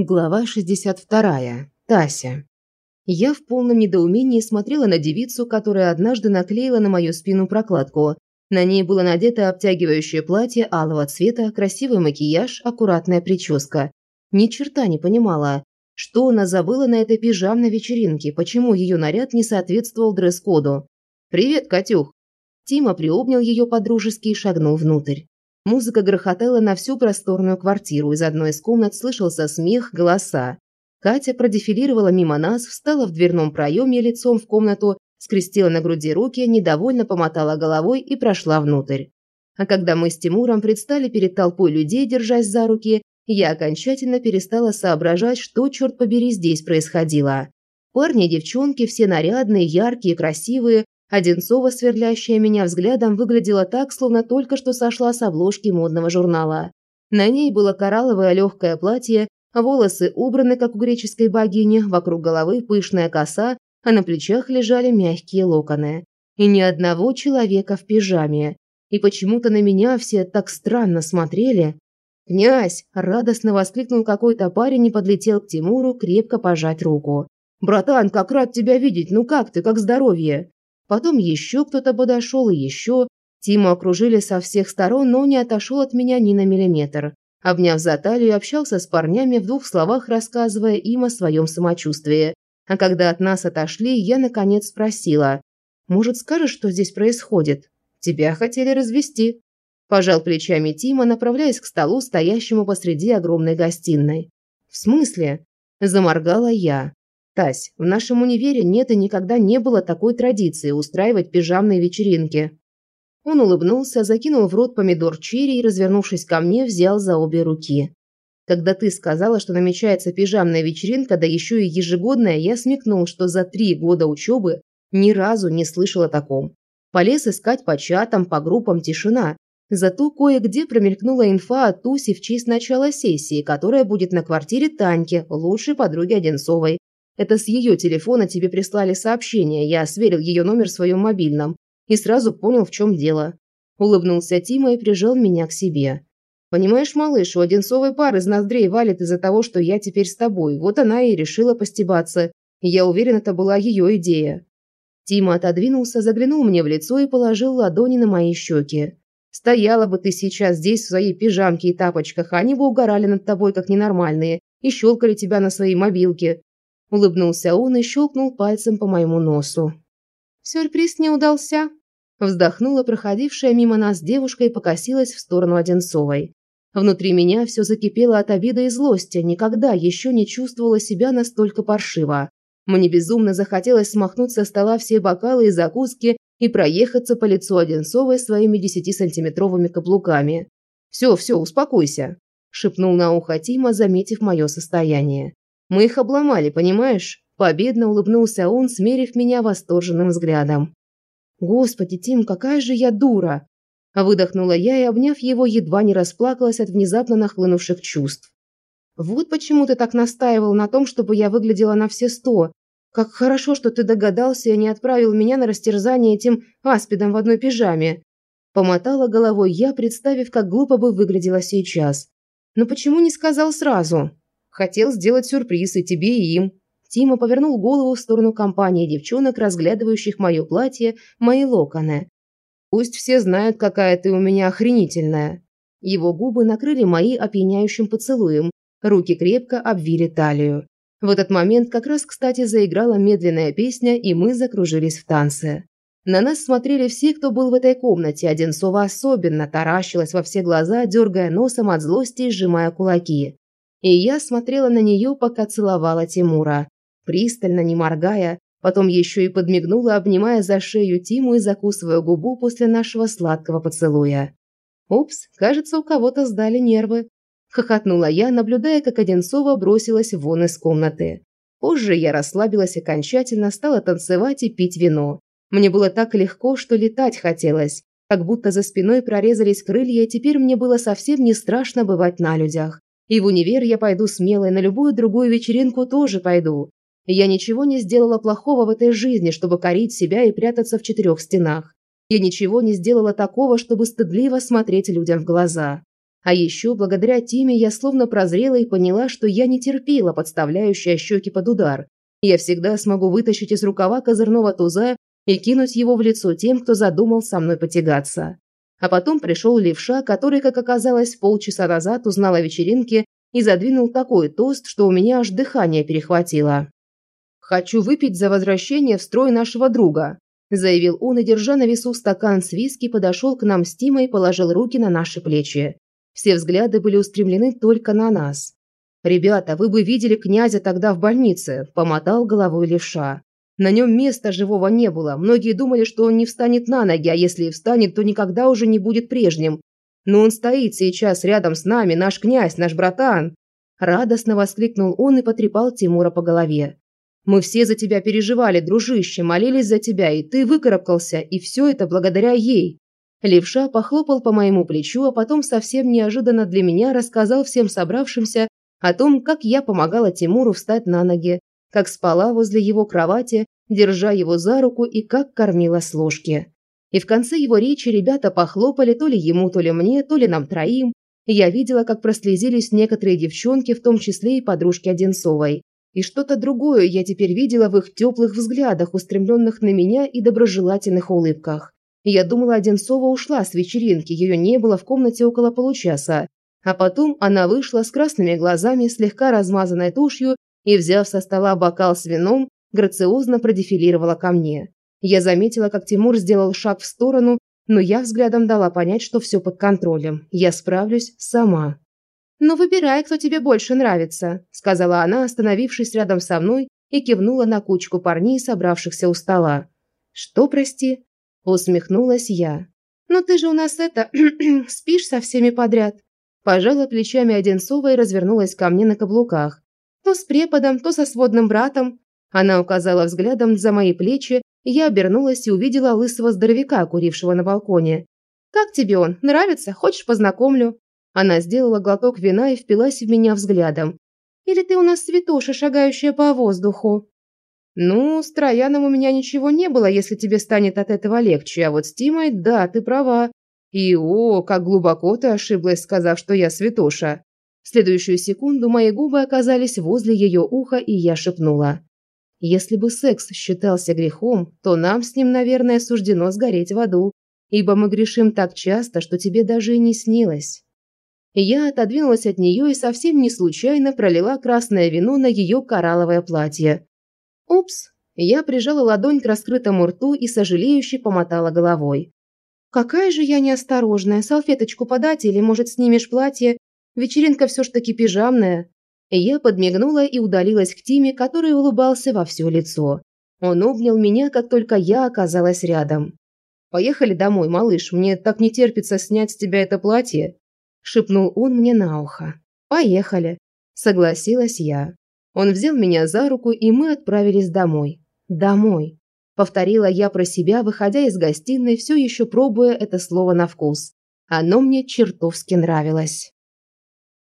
Глава 62. Тася. Я в полном недоумении смотрела на девицу, которая однажды наклеила на мою спину прокладку. На ней было надето обтягивающее платье алого цвета, красивый макияж, аккуратная прическа. Ни черта не понимала, что она забыла на этой пижамной вечеринке, почему ее наряд не соответствовал дресс-коду. «Привет, Катюх!» Тима приобнял ее подружески и шагнул внутрь. Музыка грохотала на всю просторную квартиру, из одной из комнат слышался смех, голоса. Катя продефилировала мимо нас, встала в дверном проеме лицом в комнату, скрестила на груди руки, недовольно помотала головой и прошла внутрь. А когда мы с Тимуром предстали перед толпой людей, держась за руки, я окончательно перестала соображать, что, черт побери, здесь происходило. Парни и девчонки, все нарядные, яркие, красивые, Одинцова, сверлящая меня взглядом, выглядела так, словно только что сошла с обложки модного журнала. На ней было коралловое легкое платье, волосы убраны, как у греческой богини, вокруг головы пышная коса, а на плечах лежали мягкие локоны. И ни одного человека в пижаме. И почему-то на меня все так странно смотрели. «Князь!» – радостно воскликнул какой-то парень и подлетел к Тимуру крепко пожать руку. «Братан, как рад тебя видеть! Ну как ты, как здоровье?» Потом еще кто-то подошел и еще. Тиму окружили со всех сторон, но не отошел от меня ни на миллиметр. Обняв за талию, общался с парнями, в двух словах рассказывая им о своем самочувствии. А когда от нас отошли, я наконец спросила. «Может, скажешь, что здесь происходит? Тебя хотели развести?» Пожал плечами Тима, направляясь к столу, стоящему посреди огромной гостиной. «В смысле?» – заморгала я. Тась, в нашем универе нет и никогда не было такой традиции устраивать пижамные вечеринки. Он улыбнулся, закинул в рот помидор черри и, развернувшись ко мне, взял за обе руки. Когда ты сказала, что намечается пижамная вечеринка, да еще и ежегодная, я смекнул, что за три года учебы ни разу не слышал о таком. Полез искать по чатам, по группам тишина. Зато кое-где промелькнула инфа о тусе в честь начала сессии, которая будет на квартире Таньки, лучшей подруги Одинцовой. Это с ее телефона тебе прислали сообщение, я сверил ее номер в своем мобильном и сразу понял, в чем дело. Улыбнулся Тима и прижал меня к себе. Понимаешь, малыш, у Одинцовой пар из ноздрей валит из-за того, что я теперь с тобой. Вот она и решила постебаться. Я уверен, это была ее идея. Тима отодвинулся, заглянул мне в лицо и положил ладони на мои щеки. Стояла бы ты сейчас здесь в своей пижамке и тапочках, они бы угорали над тобой как ненормальные и щелкали тебя на своей мобилке. Улыбнулся он и щелкнул пальцем по моему носу. Сюрприз не удался. Вздохнула проходившая мимо нас девушка и покосилась в сторону Одинцовой. Внутри меня все закипело от обиды и злости, никогда еще не чувствовала себя настолько паршиво. Мне безумно захотелось смахнуть со стола все бокалы и закуски и проехаться по лицу Одинцовой своими десятисантиметровыми каблуками. «Все, все, успокойся», – шепнул на ухо Тима, заметив мое состояние. Мы их обломали, понимаешь? Победно улыбнулся он, смерив меня восторженным взглядом. Господи, Тим, какая же я дура! Выдохнула я и, обняв его, едва не расплакалась от внезапно нахлынувших чувств. Вот почему ты так настаивал на том, чтобы я выглядела на все сто. Как хорошо, что ты догадался и не отправил меня на растерзание этим аспидом в одной пижаме. Помотала головой я, представив, как глупо бы выглядела сейчас. Но почему не сказал сразу? Хотел сделать сюрприз и тебе, и им». Тима повернул голову в сторону компании девчонок, разглядывающих мое платье, мои локоны. «Пусть все знают, какая ты у меня охренительная». Его губы накрыли мои опьяняющим поцелуем, руки крепко обвили талию. В этот момент как раз, кстати, заиграла медленная песня, и мы закружились в танце. На нас смотрели все, кто был в этой комнате, Одинцова особенно таращилась во все глаза, дергая носом от злости и сжимая кулаки. И я смотрела на нее, пока целовала Тимура, пристально, не моргая, потом еще и подмигнула, обнимая за шею Тиму и закусывая губу после нашего сладкого поцелуя. «Упс, кажется, у кого-то сдали нервы», – хохотнула я, наблюдая, как Одинцова бросилась вон из комнаты. Позже я расслабилась окончательно, стала танцевать и пить вино. Мне было так легко, что летать хотелось. Как будто за спиной прорезались крылья, и теперь мне было совсем не страшно бывать на людях. И в универ я пойду смело, и на любую другую вечеринку тоже пойду. Я ничего не сделала плохого в этой жизни, чтобы корить себя и прятаться в четырех стенах. Я ничего не сделала такого, чтобы стыдливо смотреть людям в глаза. А еще благодаря Тиме я словно прозрела и поняла, что я не терпела подставляющая щеки под удар. Я всегда смогу вытащить из рукава козырного туза и кинуть его в лицо тем, кто задумал со мной потягаться. А потом пришел левша, который, как оказалось, полчаса назад узнал о вечеринке и задвинул такой тост, что у меня аж дыхание перехватило. «Хочу выпить за возвращение в строй нашего друга», заявил он и, держа на весу стакан с виски, подошел к нам с Тимой и положил руки на наши плечи. Все взгляды были устремлены только на нас. «Ребята, вы бы видели князя тогда в больнице», – помотал головой левша. На нем места живого не было. Многие думали, что он не встанет на ноги, а если и встанет, то никогда уже не будет прежним. Но он стоит сейчас рядом с нами, наш князь, наш братан. Радостно воскликнул он и потрепал Тимура по голове. Мы все за тебя переживали, дружище, молились за тебя, и ты выкарабкался, и все это благодаря ей. Левша похлопал по моему плечу, а потом совсем неожиданно для меня рассказал всем собравшимся о том, как я помогала Тимуру встать на ноги, как спала возле его кровати, держа его за руку и как кормила с ложки. И в конце его речи ребята похлопали то ли ему, то ли мне, то ли нам троим. Я видела, как прослезились некоторые девчонки, в том числе и подружки Одинцовой. И что-то другое я теперь видела в их теплых взглядах, устремленных на меня и доброжелательных улыбках. Я думала, Одинцова ушла с вечеринки, ее не было в комнате около получаса. А потом она вышла с красными глазами, слегка размазанной тушью, и, взяв со стола бокал с вином, грациозно продефилировала ко мне. Я заметила, как Тимур сделал шаг в сторону, но я взглядом дала понять, что все под контролем. Я справлюсь сама. «Ну, выбирай, кто тебе больше нравится», – сказала она, остановившись рядом со мной и кивнула на кучку парней, собравшихся у стола. «Что, прости?» Усмехнулась я. «Ну ты же у нас это... спишь со всеми подряд». Пожала плечами Одинцова и развернулась ко мне на каблуках. То с преподом, то со сводным братом. Она указала взглядом за мои плечи, я обернулась и увидела лысого здоровяка, курившего на балконе. «Как тебе он? Нравится? Хочешь, познакомлю?» Она сделала глоток вина и впилась в меня взглядом. «Или ты у нас святоша, шагающая по воздуху?» «Ну, с Трояном у меня ничего не было, если тебе станет от этого легче, а вот с Тимой, да, ты права. И, о, как глубоко ты ошиблась, сказав, что я святоша». Следующую секунду мои губы оказались возле ее уха, и я шепнула. «Если бы секс считался грехом, то нам с ним, наверное, суждено сгореть в аду, ибо мы грешим так часто, что тебе даже и не снилось». Я отодвинулась от нее и совсем не случайно пролила красное вино на ее коралловое платье. «Упс!» Я прижала ладонь к раскрытому рту и сожалеюще помотала головой. «Какая же я неосторожная! Салфеточку подать или, может, снимешь платье? Вечеринка все ж таки пижамная». Я подмигнула и удалилась к Тиме, который улыбался во все лицо. Он обнял меня, как только я оказалась рядом. «Поехали домой, малыш, мне так не терпится снять с тебя это платье», – шепнул он мне на ухо. «Поехали», – согласилась я. Он взял меня за руку, и мы отправились домой. Домой. Повторила я про себя, выходя из гостиной, все еще пробуя это слово на вкус. Оно мне чертовски нравилось.